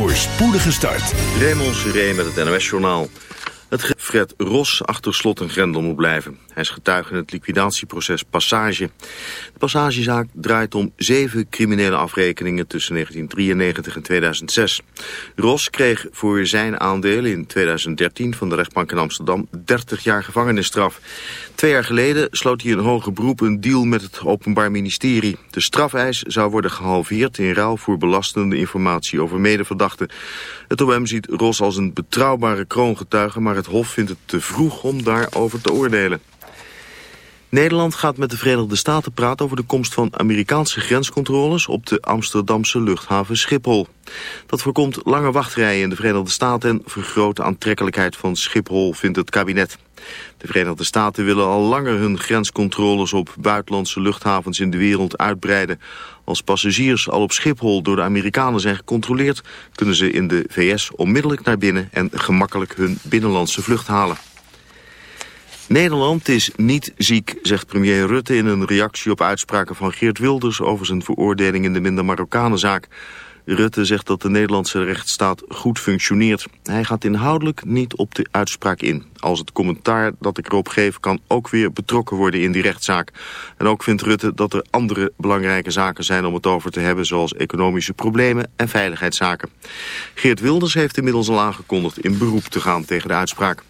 voor spoedige start. Raymond Seré met het NOS-journaal. Het Fred Ros achter slot en grendel moet blijven. Hij is getuige in het liquidatieproces Passage. De Passagezaak draait om zeven criminele afrekeningen tussen 1993 en 2006. Ros kreeg voor zijn aandelen in 2013 van de rechtbank in Amsterdam 30 jaar gevangenisstraf. Twee jaar geleden sloot hij in hoger beroep een deal met het Openbaar Ministerie. De strafeis zou worden gehalveerd in ruil voor belastende informatie over medeverdachten. Het OM ziet Ros als een betrouwbare kroongetuige, maar het Hof vindt het te vroeg om daarover te oordelen. Nederland gaat met de Verenigde Staten praten over de komst van Amerikaanse grenscontroles op de Amsterdamse luchthaven Schiphol. Dat voorkomt lange wachtrijen in de Verenigde Staten en vergroot de aantrekkelijkheid van Schiphol, vindt het kabinet. De Verenigde Staten willen al langer hun grenscontroles op buitenlandse luchthavens in de wereld uitbreiden. Als passagiers al op Schiphol door de Amerikanen zijn gecontroleerd, kunnen ze in de VS onmiddellijk naar binnen en gemakkelijk hun binnenlandse vlucht halen. Nederland is niet ziek, zegt premier Rutte in een reactie op uitspraken van Geert Wilders over zijn veroordeling in de minder Marokkanenzaak. Rutte zegt dat de Nederlandse rechtsstaat goed functioneert. Hij gaat inhoudelijk niet op de uitspraak in. Als het commentaar dat ik erop geef kan ook weer betrokken worden in die rechtszaak. En ook vindt Rutte dat er andere belangrijke zaken zijn om het over te hebben... zoals economische problemen en veiligheidszaken. Geert Wilders heeft inmiddels al aangekondigd in beroep te gaan tegen de uitspraak.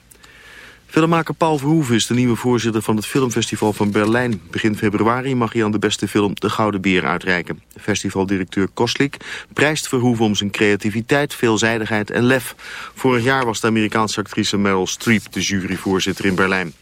Filmmaker Paul Verhoeven is de nieuwe voorzitter van het Filmfestival van Berlijn. Begin februari mag hij aan de beste film De Gouden Beer uitreiken. Festivaldirecteur Kostlik prijst Verhoeven om zijn creativiteit, veelzijdigheid en lef. Vorig jaar was de Amerikaanse actrice Meryl Streep de juryvoorzitter in Berlijn.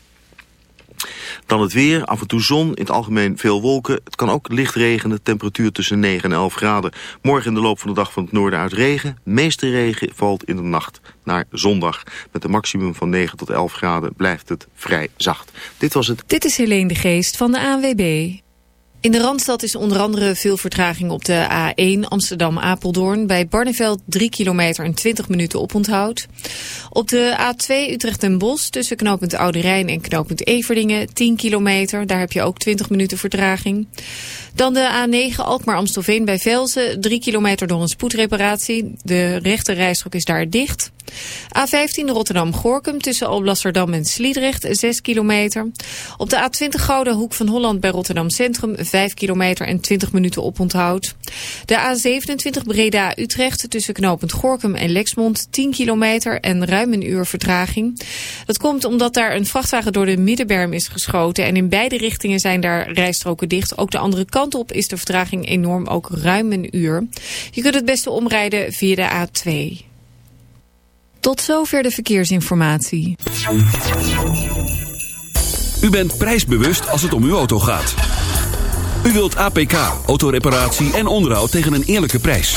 Dan het weer, af en toe zon, in het algemeen veel wolken. Het kan ook licht regenen, temperatuur tussen 9 en 11 graden. Morgen in de loop van de dag van het noorden uit regen. meeste regen valt in de nacht naar zondag. Met een maximum van 9 tot 11 graden blijft het vrij zacht. Dit was het. Dit is Helene de Geest van de ANWB. In de Randstad is onder andere veel vertraging op de A1 Amsterdam-Apeldoorn. Bij Barneveld 3 kilometer en 20 minuten oponthoud. Op de A2 Utrecht en Bos tussen knooppunt Oude Rijn en knooppunt Everdingen 10 kilometer. Daar heb je ook 20 minuten vertraging. Dan de A9 Alkmaar-Amstelveen bij Velzen. 3 kilometer door een spoedreparatie. De rechte rijstrook is daar dicht. A15 Rotterdam-Gorkum tussen Alblasserdam en Sliedrecht 6 kilometer. Op de A20 Gouden Hoek van Holland bij Rotterdam Centrum 5 kilometer en 20 minuten oponthoud. De A27 Breda-Utrecht tussen knooppunt Gorkum en Lexmond 10 kilometer en ruim een uur vertraging. Dat komt omdat daar een vrachtwagen door de middenberm is geschoten en in beide richtingen zijn daar rijstroken dicht. Ook de andere kant op is de vertraging enorm, ook ruim een uur. Je kunt het beste omrijden via de A2. Tot zover de verkeersinformatie. U bent prijsbewust als het om uw auto gaat. U wilt APK, autoreparatie en onderhoud tegen een eerlijke prijs.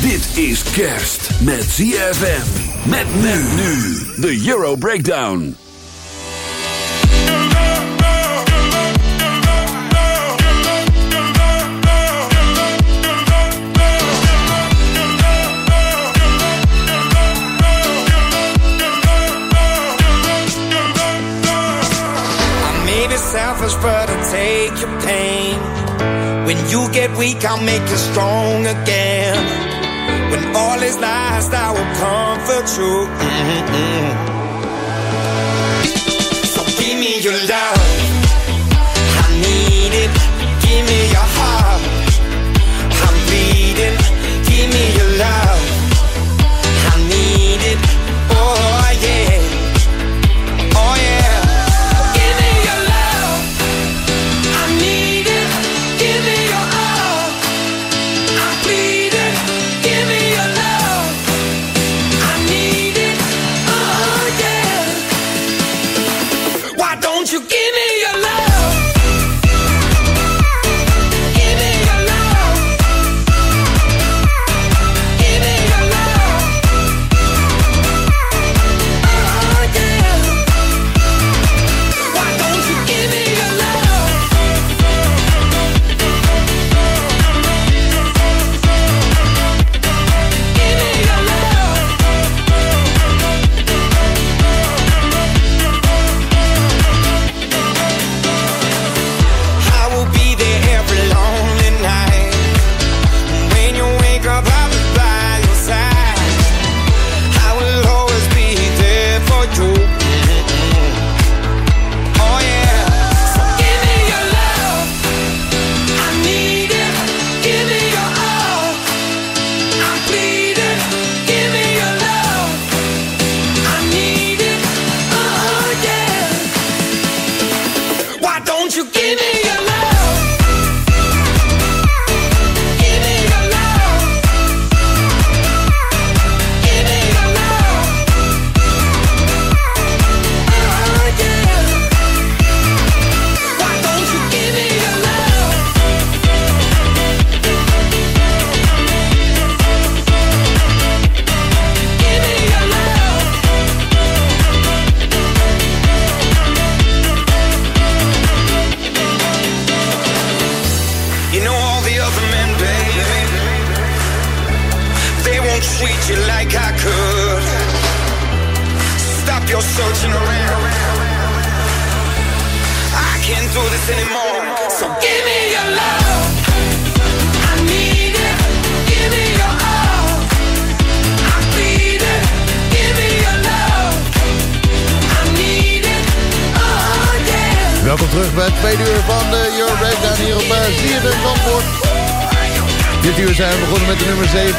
Dit is kerst met ZFM. Met men nu. De Euro Breakdown. I selfish, but I'll take your pain. When you get weak, I'll make you strong again. When all is lost, I will comfort you. Mm-mm. So give me your love.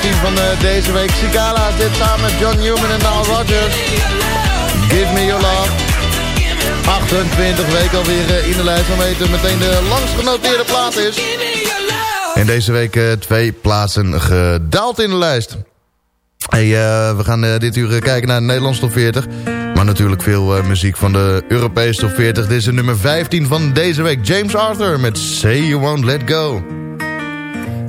17 van uh, deze week. Sigala zit samen met John Newman en Nile Rodgers. Give me your love. 28 weken alweer uh, in de lijst. Dan weten we meteen de langst genoteerde plaat is. En deze week uh, twee plaatsen gedaald in de lijst. We gaan dit uur kijken naar de Nederlandse top 40. Maar natuurlijk veel muziek van de Europese top 40. Dit is de nummer 15 van deze week. James Arthur met Say You Won't Let Go.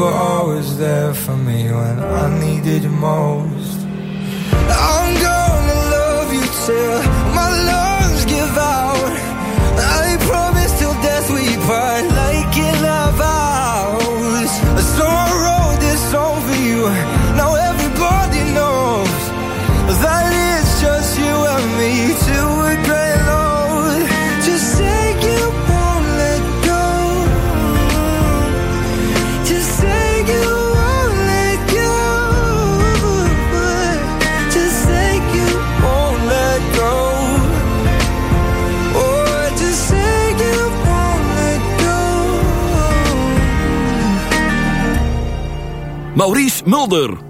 were always there for me when I needed most. I'm gonna love you till my lungs give out. I promise till death we part, like in our vows. So I wrote this song for you. Maurice Mulder.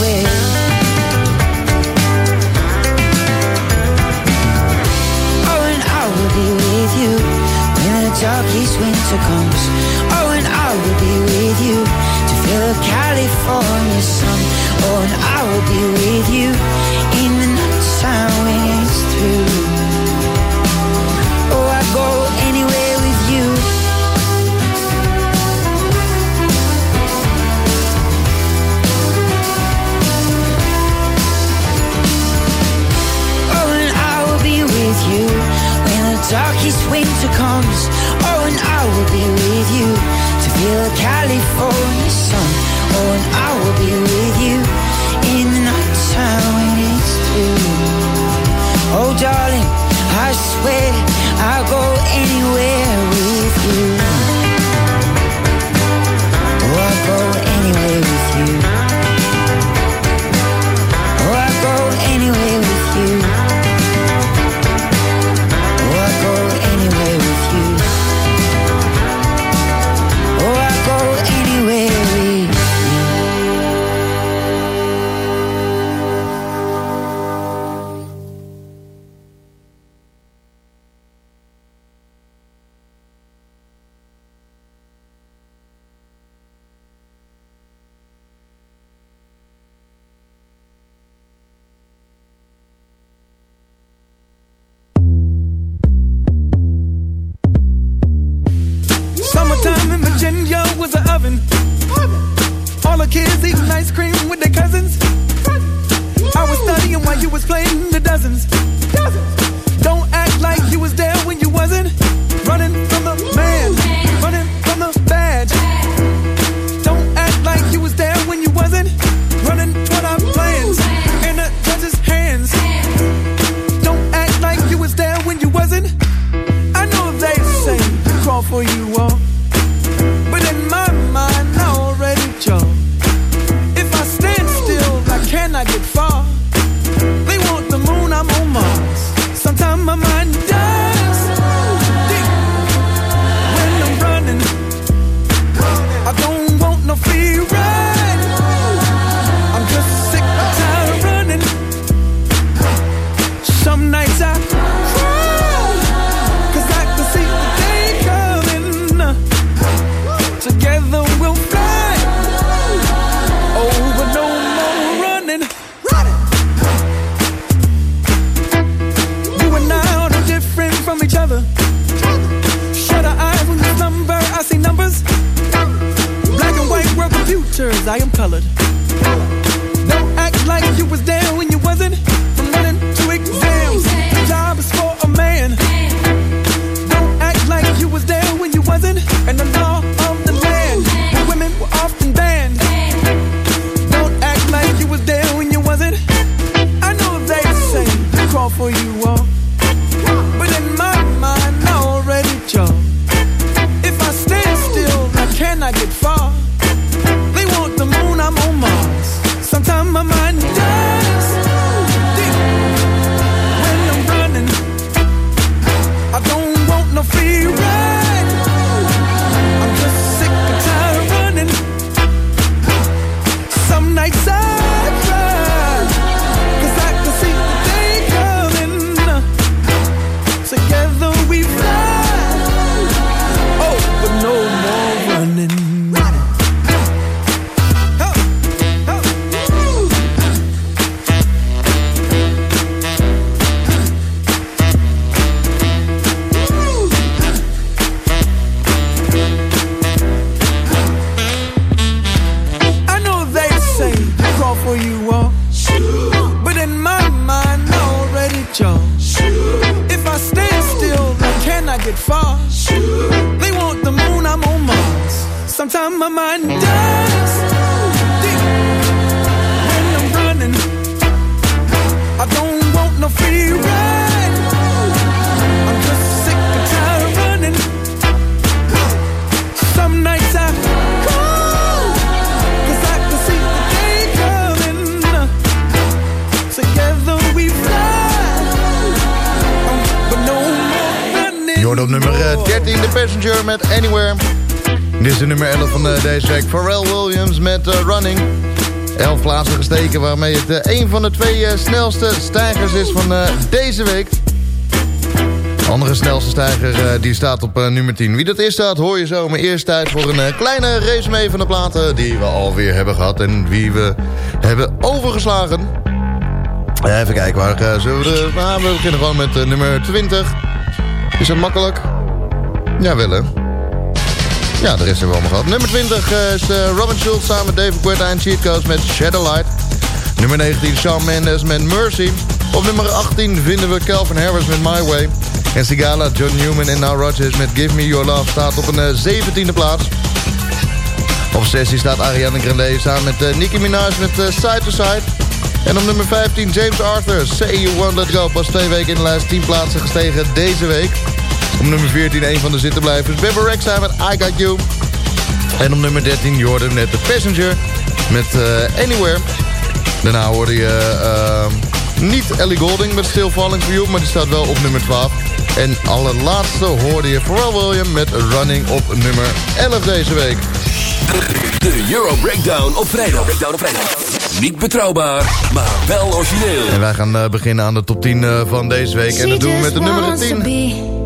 You anywhere. Waarmee het eh, een van de twee eh, snelste stijgers is van eh, deze week. De andere snelste stijger die staat op nummer 10. Wie dat is staat hoor je zo. Maar eerst tijd voor een kleine resume van de platen die we alweer hebben gehad. En wie we hebben overgeslagen. Even kijken, waar zullen we... Nou, we beginnen gewoon met nummer 20. Is dat makkelijk? Ja, wel hè. Ja, de rest hebben we allemaal gehad. Nummer 20 eh, is Robin Schultz samen met David Guetta en Cheat Codes met Shadowlight. Nummer 19 Shawn Mendes met Mercy. Op nummer 18 vinden we Calvin Harris met My Way. En Sigala, John Newman en Now Rodgers met Give Me Your Love staat op een eh, 17e plaats. Op 16 staat Ariana Grande samen met eh, Nicki Minaj met eh, Side to Side. En op nummer 15 James Arthur, Say You Won't Let Go. Pas twee weken in de lijst, 10 plaatsen gestegen deze week. Op nummer 14 een van de zittenblijvers Bebe Rexha met I Got You. En op nummer 13 Jordan met The Passenger met eh, Anywhere. Daarna hoorde je eh, niet Ellie Golding met Still Falling For You, maar die staat wel op nummer 12. En allerlaatste hoorde je Pharrell Williams met Running op nummer 11 deze week. De Euro Breakdown op vrijdag. Breakdown op vrijdag. Niet betrouwbaar, maar wel origineel. En wij gaan eh, beginnen aan de top 10 eh, van deze week. En dat doen we met de nummer 10.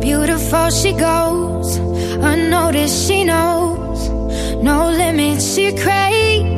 Beautiful she goes, unnoticed she knows, no limits she craves,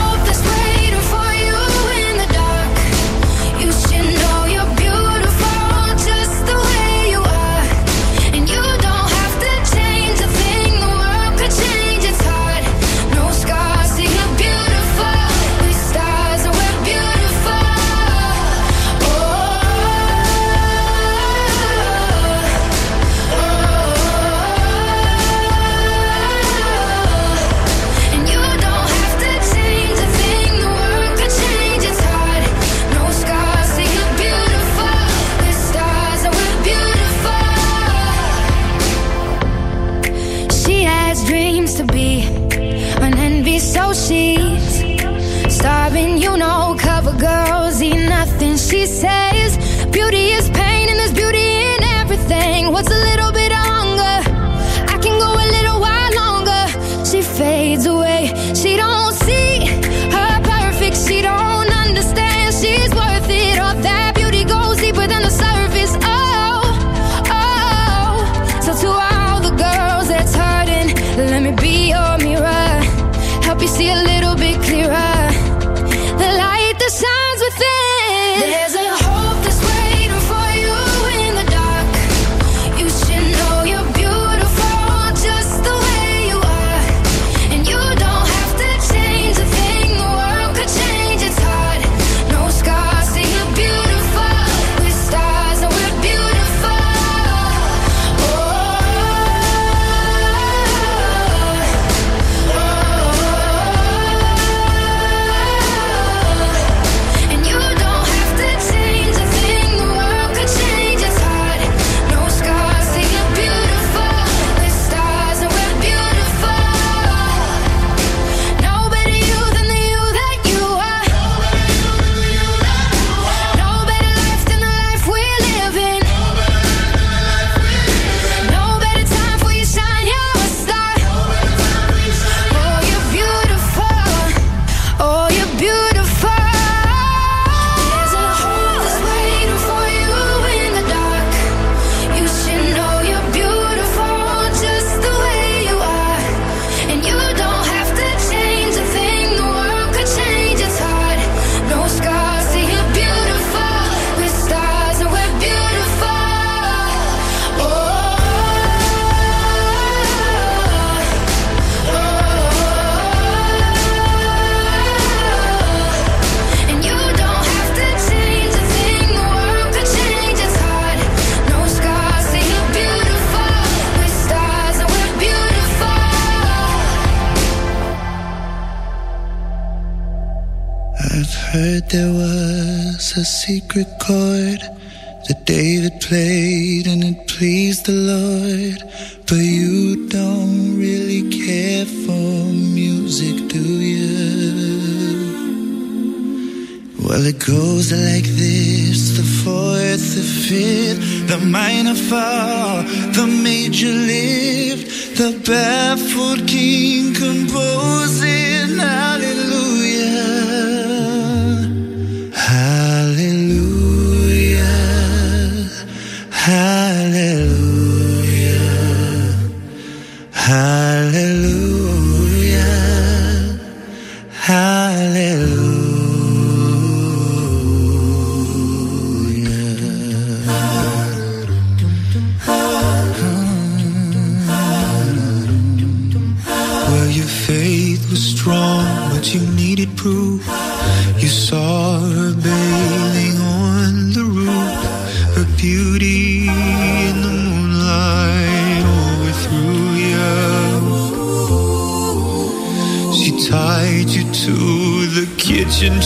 secret chord that David played, and it pleased the Lord.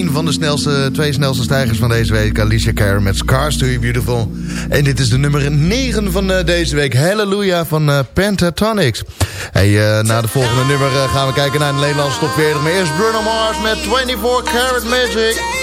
een van de snelste, twee snelste stijgers van deze week. Alicia Kerr met Scars to You Beautiful. En dit is de nummer 9 van eh, deze week. Hallelujah van eh, Pentatonics. Hey, eh, na de volgende nummer gaan we kijken naar de Nederlandse top Maar eerst Bruno Mars met 24 Karat Magic.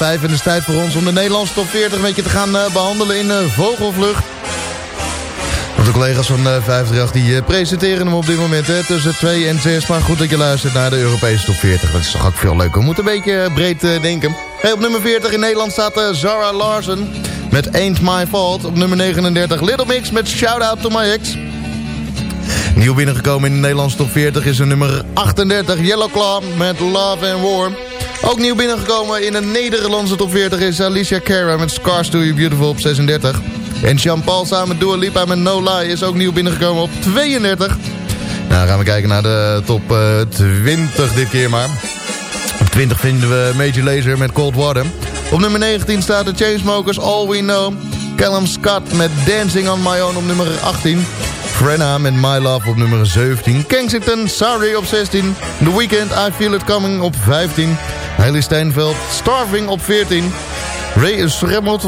5. En het is tijd voor ons om de Nederlandse top 40 een beetje te gaan eh, behandelen in eh, vogelvlucht. Want de collega's van eh, 538 die presenteren hem op dit moment hè, tussen 2 en 6. Maar goed dat je luistert naar de Europese top 40. Dat is toch ook veel leuker. We moeten een beetje breed denken. Hey, op nummer 40 in Nederland staat Zara Larsen met Ain't My Fault. Op nummer 39 Little Mix met Shout Out To My Ex. Nieuw binnengekomen in de Nederlandse top 40 is er nummer 38 Yellow Claw met Love and War. Ook nieuw binnengekomen in de Nederlandse top 40 is Alicia Cara met Scars To You Beautiful op 36. En Jean-Paul samen Dua Lipa met No Lie is ook nieuw binnengekomen op 32. Nou, gaan we kijken naar de top eh, 20 dit keer maar. Op 20 vinden we Major Lazer met Cold Water. Op nummer 19 staat de Chainsmokers All We Know. Callum Scott met Dancing On My Own op nummer 18. Frenna met My Love op nummer 17. Kensington, Sorry op 16. The Weeknd, I Feel It Coming op 15. Hailey Steinfeld, Starving op 14. Ray Sremmelt,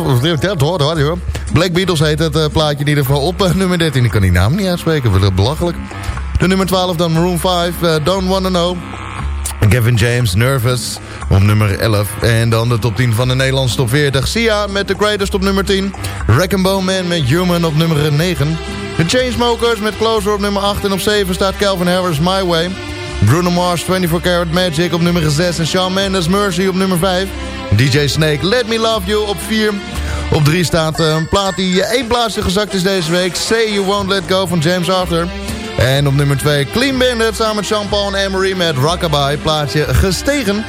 Black Beatles heet het eh, plaatje in ieder geval op eh, nummer 13. Ik kan die naam niet uitspreken, dat belachelijk. De nummer 12 dan Maroon 5, eh, Don't Wanna Know. Gavin James, Nervous op nummer 11. En dan de top 10 van de Nederlandse top 40. Sia met The Greatest op nummer 10. Wreck Bone Man met Human op nummer 9. De Chainsmokers met Closer op nummer 8. En op 7 staat Calvin Harris My Way. Bruno Mars 24 Karat Magic op nummer 6. En Shawn Mendes Mercy op nummer 5. DJ Snake Let Me Love You op 4. Op 3 staat eh, een plaat die één plaatsje gezakt is deze week. Say You Won't Let Go van James Arthur. En op nummer 2 Clean Bandit samen met Jean-Paul en Emery met Rockabye. Plaatsje gestegen.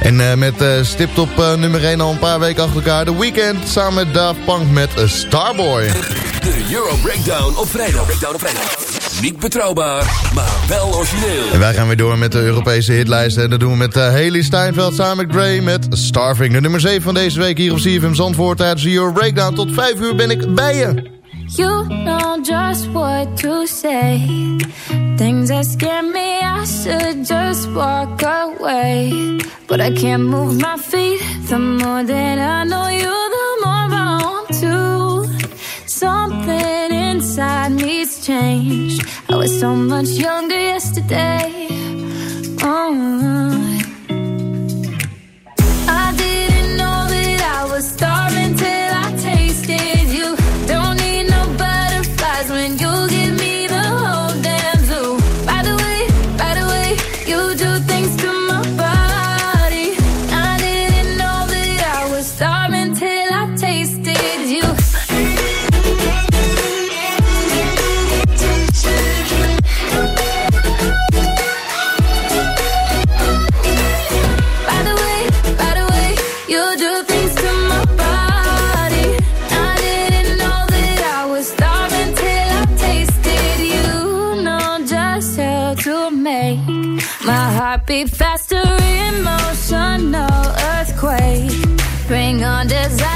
En uh, met uh, stipt op nummer 1 al een paar weken achter elkaar. The Weeknd samen met Daft Punk met Starboy. De Euro Breakdown op vrijdag. Breakdown op vrijdag. Niet betrouwbaar, maar wel origineel. En wij gaan weer door met de Europese hitlijsten. En dat doen we met Haley Steinfeld samen met Gray met Starving. De nummer 7 van deze week hier op CFM Zandvoort. Tijdens de Euro Breakdown. Tot 5 uur ben ik bij je. You know just what to say. Things that scare me, I should just walk away. But I can't move my feet. The more that I know you, the more I want to. Something inside me's changed. I was so much younger yesterday. Oh. I didn't know that I was starving be faster, emotional earthquake. Bring on desire.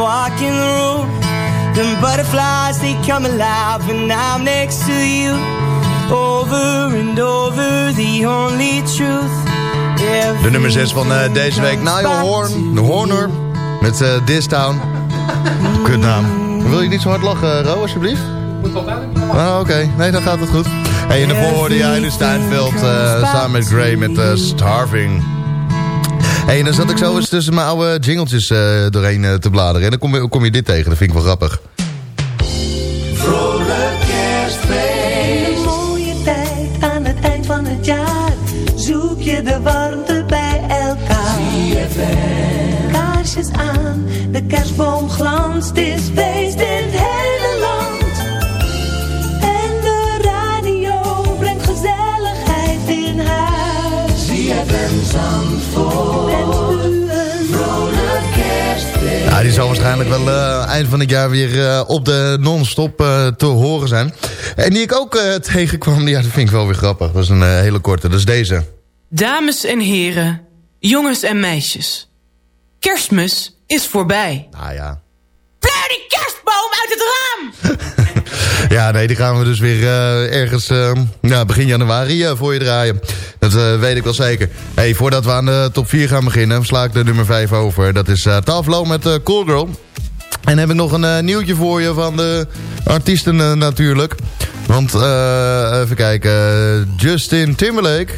when you walk in the room. Them butterflies, they come alive when I'm next to you. Over and over, the only truth. De nummer 6 van eh, deze week. Niall Horn. De Horner. Met eh This Town. Kutnaam. Wil je niet zo hard lachen, Ro, alsjeblieft? Moet wel Ah, oké. Nee, dan gaat het goed. Hey, en daarvoor hoorde jij de Steinfeld eh, samen met Gray met eh, Starving. Hey, dan zat ik zo eens tussen mijn oude jingletjes eh, doorheen eh, te bladeren. En dan kom je, kom je dit tegen. Dat vind ik wel grappig. Zal waarschijnlijk wel eh, eind van het jaar weer eh, op de non-stop eh, te horen zijn. En die ik ook tegenkwam, ja, dat vind ik wel weer grappig. Dat is een hele korte, dat is deze. Dames en heren, jongens en meisjes. Kerstmis is voorbij. Ah ja. Pleur die kerstboom uit het raam! Ja, nee, die gaan we dus weer eh, ergens eh, begin januari eh, voor je draaien. Dat weet ik wel zeker. Hey, voordat we aan de top 4 gaan beginnen, sla ik de nummer 5 over. Dat is Taflo met uh, Cool Girl. En heb ik nog een nieuwtje voor je van de artiesten natuurlijk. Want, even kijken, Justin Timberlake...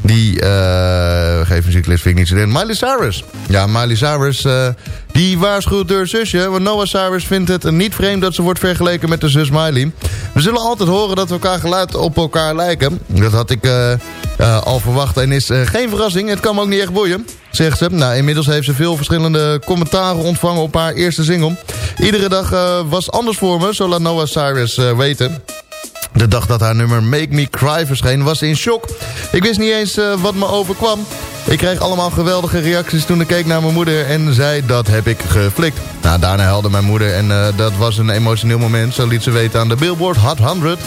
Die, eh geef muzieklist vind ik niet zo in. Miley Cyrus. Ja, Miley Cyrus, eh, die waarschuwt haar zusje. Want Noah Cyrus vindt het niet vreemd dat ze wordt vergeleken met de zus Miley. We zullen altijd horen dat we elkaar geluid op elkaar lijken. Dat had ik eh, al verwacht en is geen verrassing. Het kan me ook niet echt boeien, zegt ze. Nou, inmiddels heeft ze veel verschillende commentaren ontvangen op haar eerste single. Iedere dag was anders voor me, zo laat Noah Cyrus weten. De dag dat haar nummer Make Me Cry verscheen was ze in shock. Ik wist niet eens eh, wat me overkwam. Ik kreeg allemaal geweldige reacties toen ik keek naar mijn moeder en zei dat heb ik geflikt. Nou, daarna helde mijn moeder en eh, dat was een emotioneel moment. Zo liet ze weten aan de Billboard Hot 100.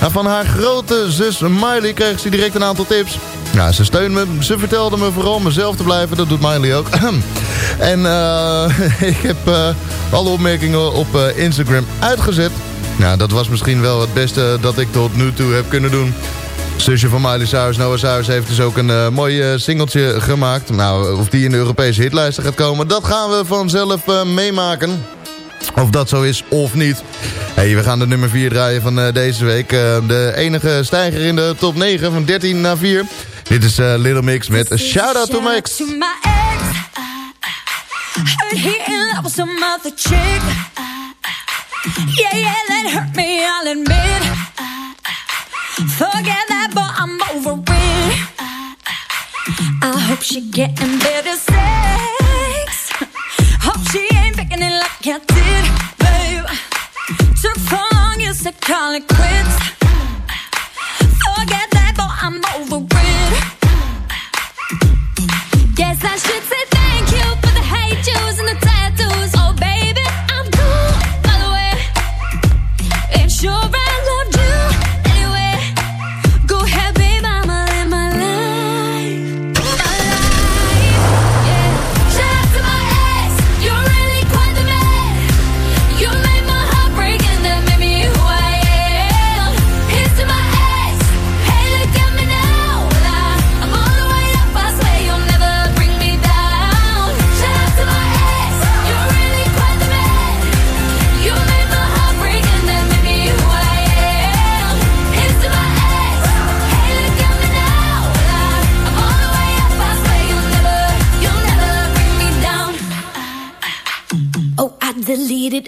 Nou, van haar grote zus Miley kreeg ze direct een aantal tips. Nou, ze steunde me. Ze vertelde me vooral mezelf te blijven. Dat doet Miley ook. en eh, ik heb alle opmerkingen op Instagram uitgezet. Nou, dat was misschien wel het beste dat ik tot nu toe heb kunnen doen. Zusje van Miley Cyrus, Noah Cyrus, heeft dus ook een eh, mooi eh, singeltje gemaakt. Nou, of die in de Europese hitlijsten gaat komen, dat gaan we vanzelf eh, meemaken. Of dat zo is of niet. Hey, we gaan de nummer 4 draaien van deze week. De enige stijger in de top 9 van 13 naar 4. Dit is Little Mix met Shout Out to Max. To my ex, Yeah, yeah, that hurt me, I'll admit. Forget that, but I'm over it. I hope she getting better sex. Hope she ain't picking it like I did, babe. Took so long, you said call it quits. Forget that, but I'm over it. Guess I should say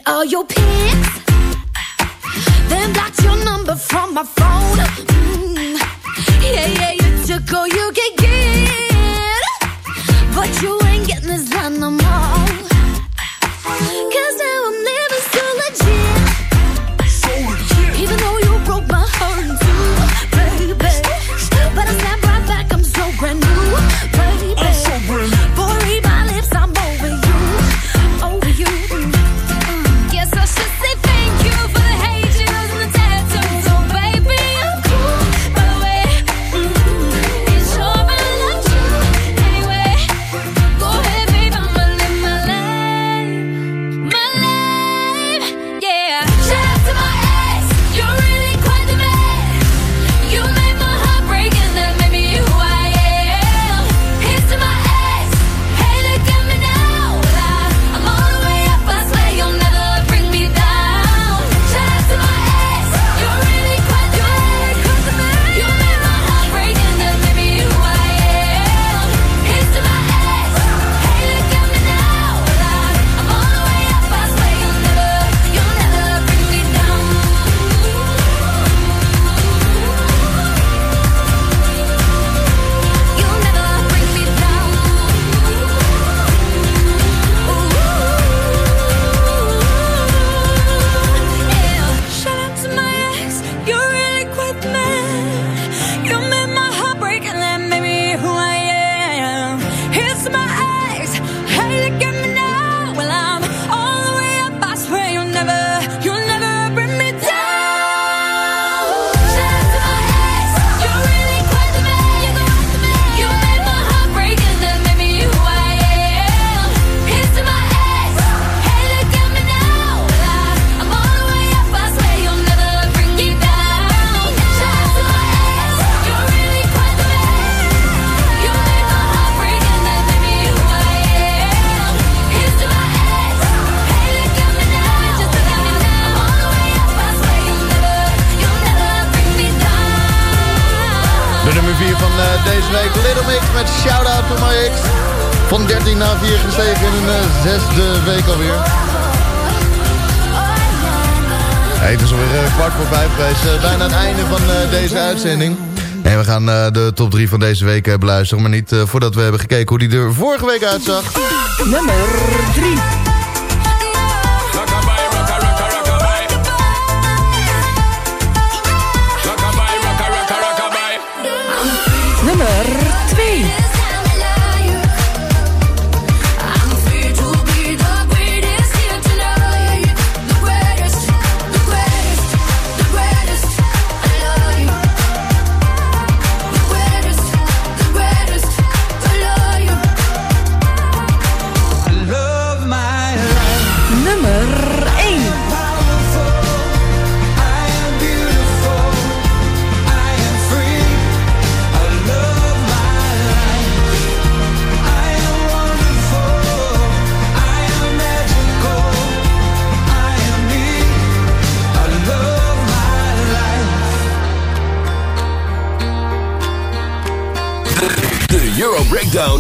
all your pics, then blocked your number from my phone. Mm. Yeah, yeah, you took all you could get, but you ain't getting this line no more. uitzending. En we gaan uh, de top 3 van deze week eh, beluisteren. Maar niet eh, voordat we hebben gekeken hoe die er vorige week uitzag. Nummer 3.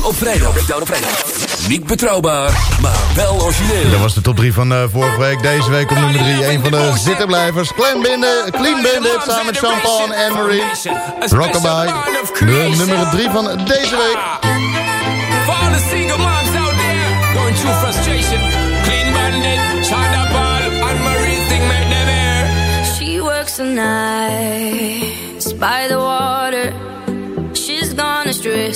Op vrijdag. Breakdown op vrijdag. Niet betrouwbaar, maar wel origineel. Dat was de top 3 van uh, vorige week. Deze week op nummer 3. Een van de zittenblijvers. Clean Bandit, Clean Bandit samen met Champagne en Marie. Rockabye. De nummer 3 van deze week. For all the single moms out there going through frustration. Clean Bandit, China Ball, and Marie thing made. She works a night.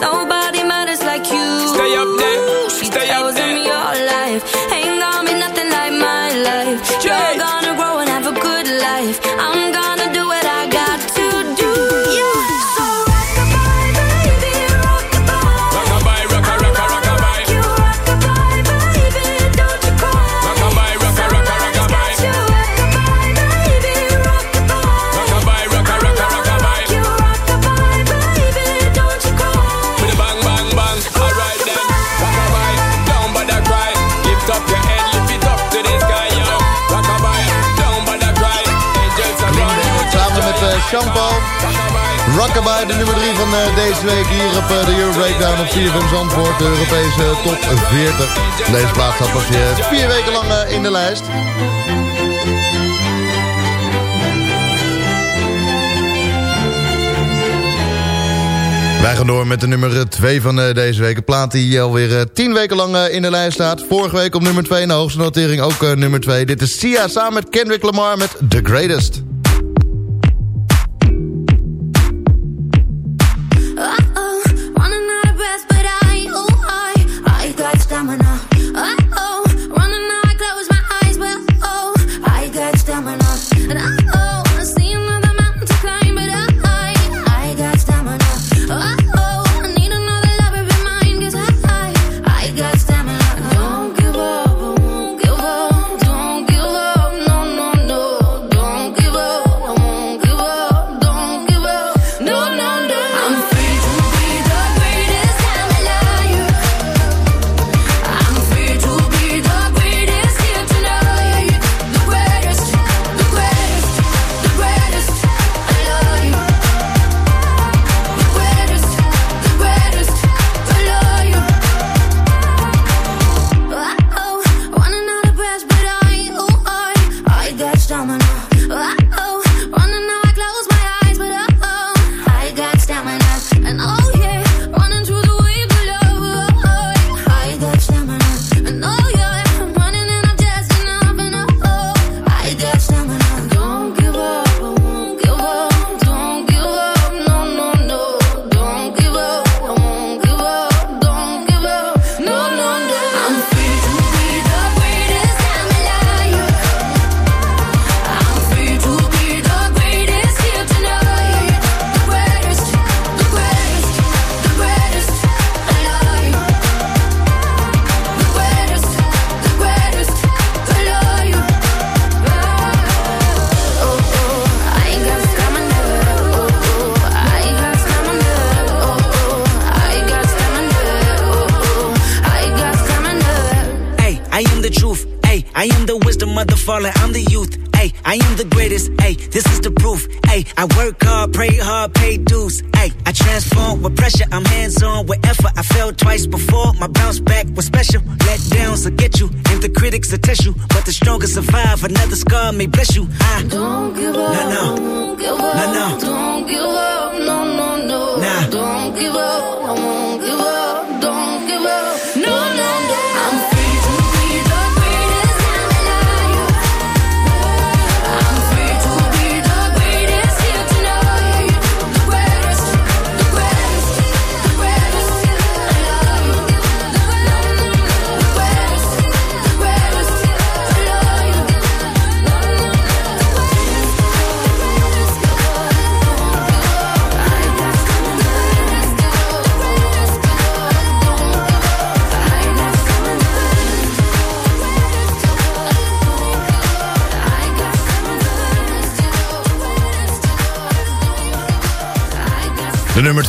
Don't pakken bij de nummer 3 van eh, deze week hier op eh, de Euro Breakdown op CFM Zandvoort. De Europese top 40. Deze plaats staat pas eh, vier weken lang in de lijst. Wij gaan door met de nummer 2 van deze week. Een plaat die alweer 10 weken lang in de lijst staat. Vorige week op nummer 2 in de hoogste notering ook nummer 2. Dit is Sia samen met Kendrick Lamar met The Greatest.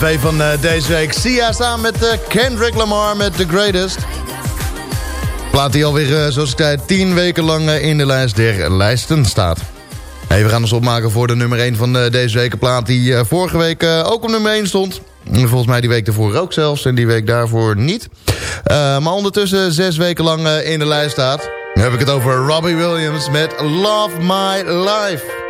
van eh, deze week. Sia samen met eh, Kendrick Lamar met The Greatest. Plaat die alweer, eh, zoals ik zei, tien weken lang in de lijst der lijsten staat. Hey, we gaan ons opmaken voor de nummer 1 van deze week. Plaat die vorige week ook op nummer 1 stond. Volgens mij die week daarvoor ook zelfs en die week daarvoor niet. Maar ondertussen zes weken lang in de lijst staat. nu heb ik het over Robbie Williams met Love My Life.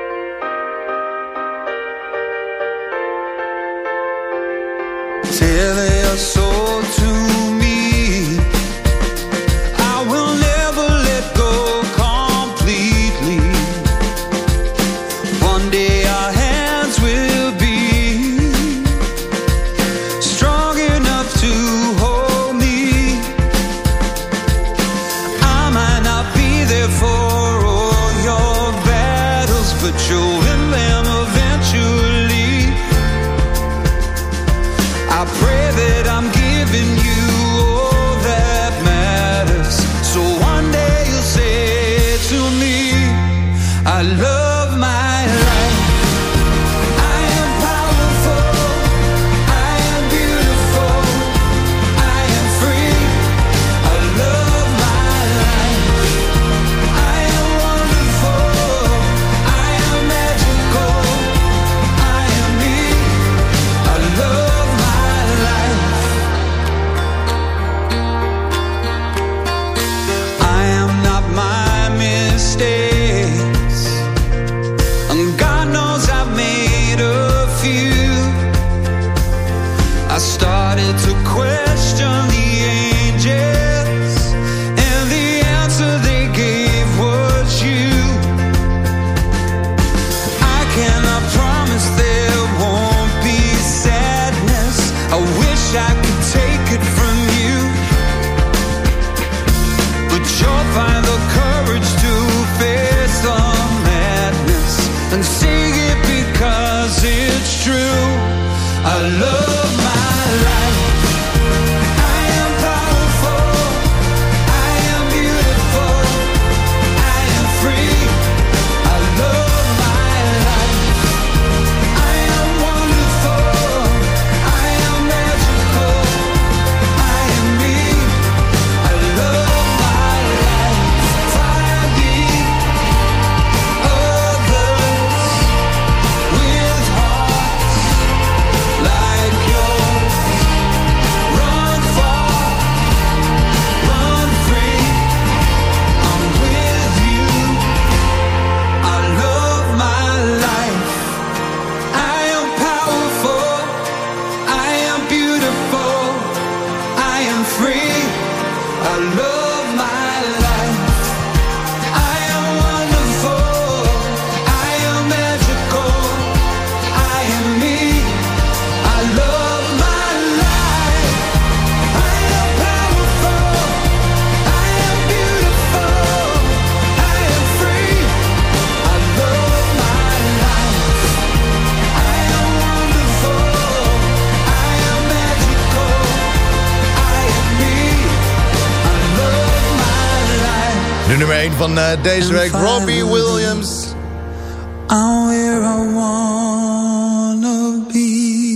van eh, deze week. Robbie Williams.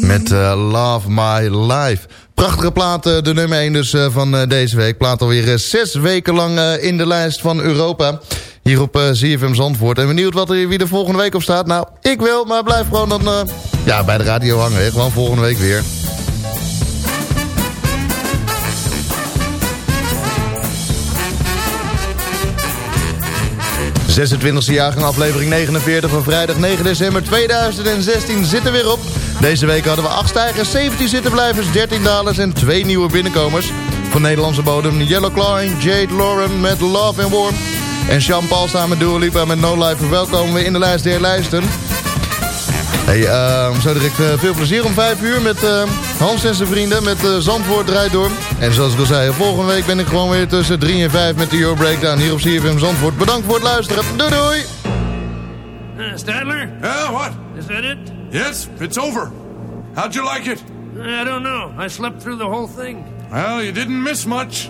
Met eh, Love My Life. Prachtige plaat, eh, de nummer 1 dus van deze week. Plaat alweer zes weken lang in de lijst van Europa. Hier op ZFM Zandvoort. En benieuwd wat er, wie er volgende week op staat? Nou, ik wil, maar blijf gewoon dan ja, bij de radio hangen. Gewoon volgende week weer. ...26e jaargang aflevering 49 van vrijdag 9 december 2016 zit er weer op. Deze week hadden we 8 stijgers, 17 zittenblijvers, 13 dalers en 2 nieuwe binnenkomers. Van Nederlandse bodem Yellow en Jade Lauren met Love and Warm. En Jean-Paul samen Dua Lipa met No Life verwelkomen we in de lijst der lijsten. Hey, uh, zo direct uh, veel plezier om 5 uur met uh, Hans en zijn vrienden met uh, Zandvoort draait door. En zoals ik al zei, volgende week ben ik gewoon weer tussen 3 en 5 met de Euro Breakdown hier op CFM Zandvoort. Bedankt voor het luisteren. Doei doei! Uh, Stadler? Yeah, what? Is that it? Yes, it's over. How'd you like it? I don't know. I slept through the whole thing. Well, you didn't miss much.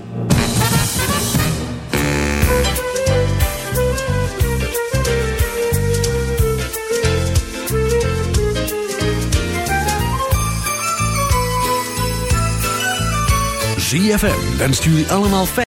ZFM wenst jullie allemaal fijn.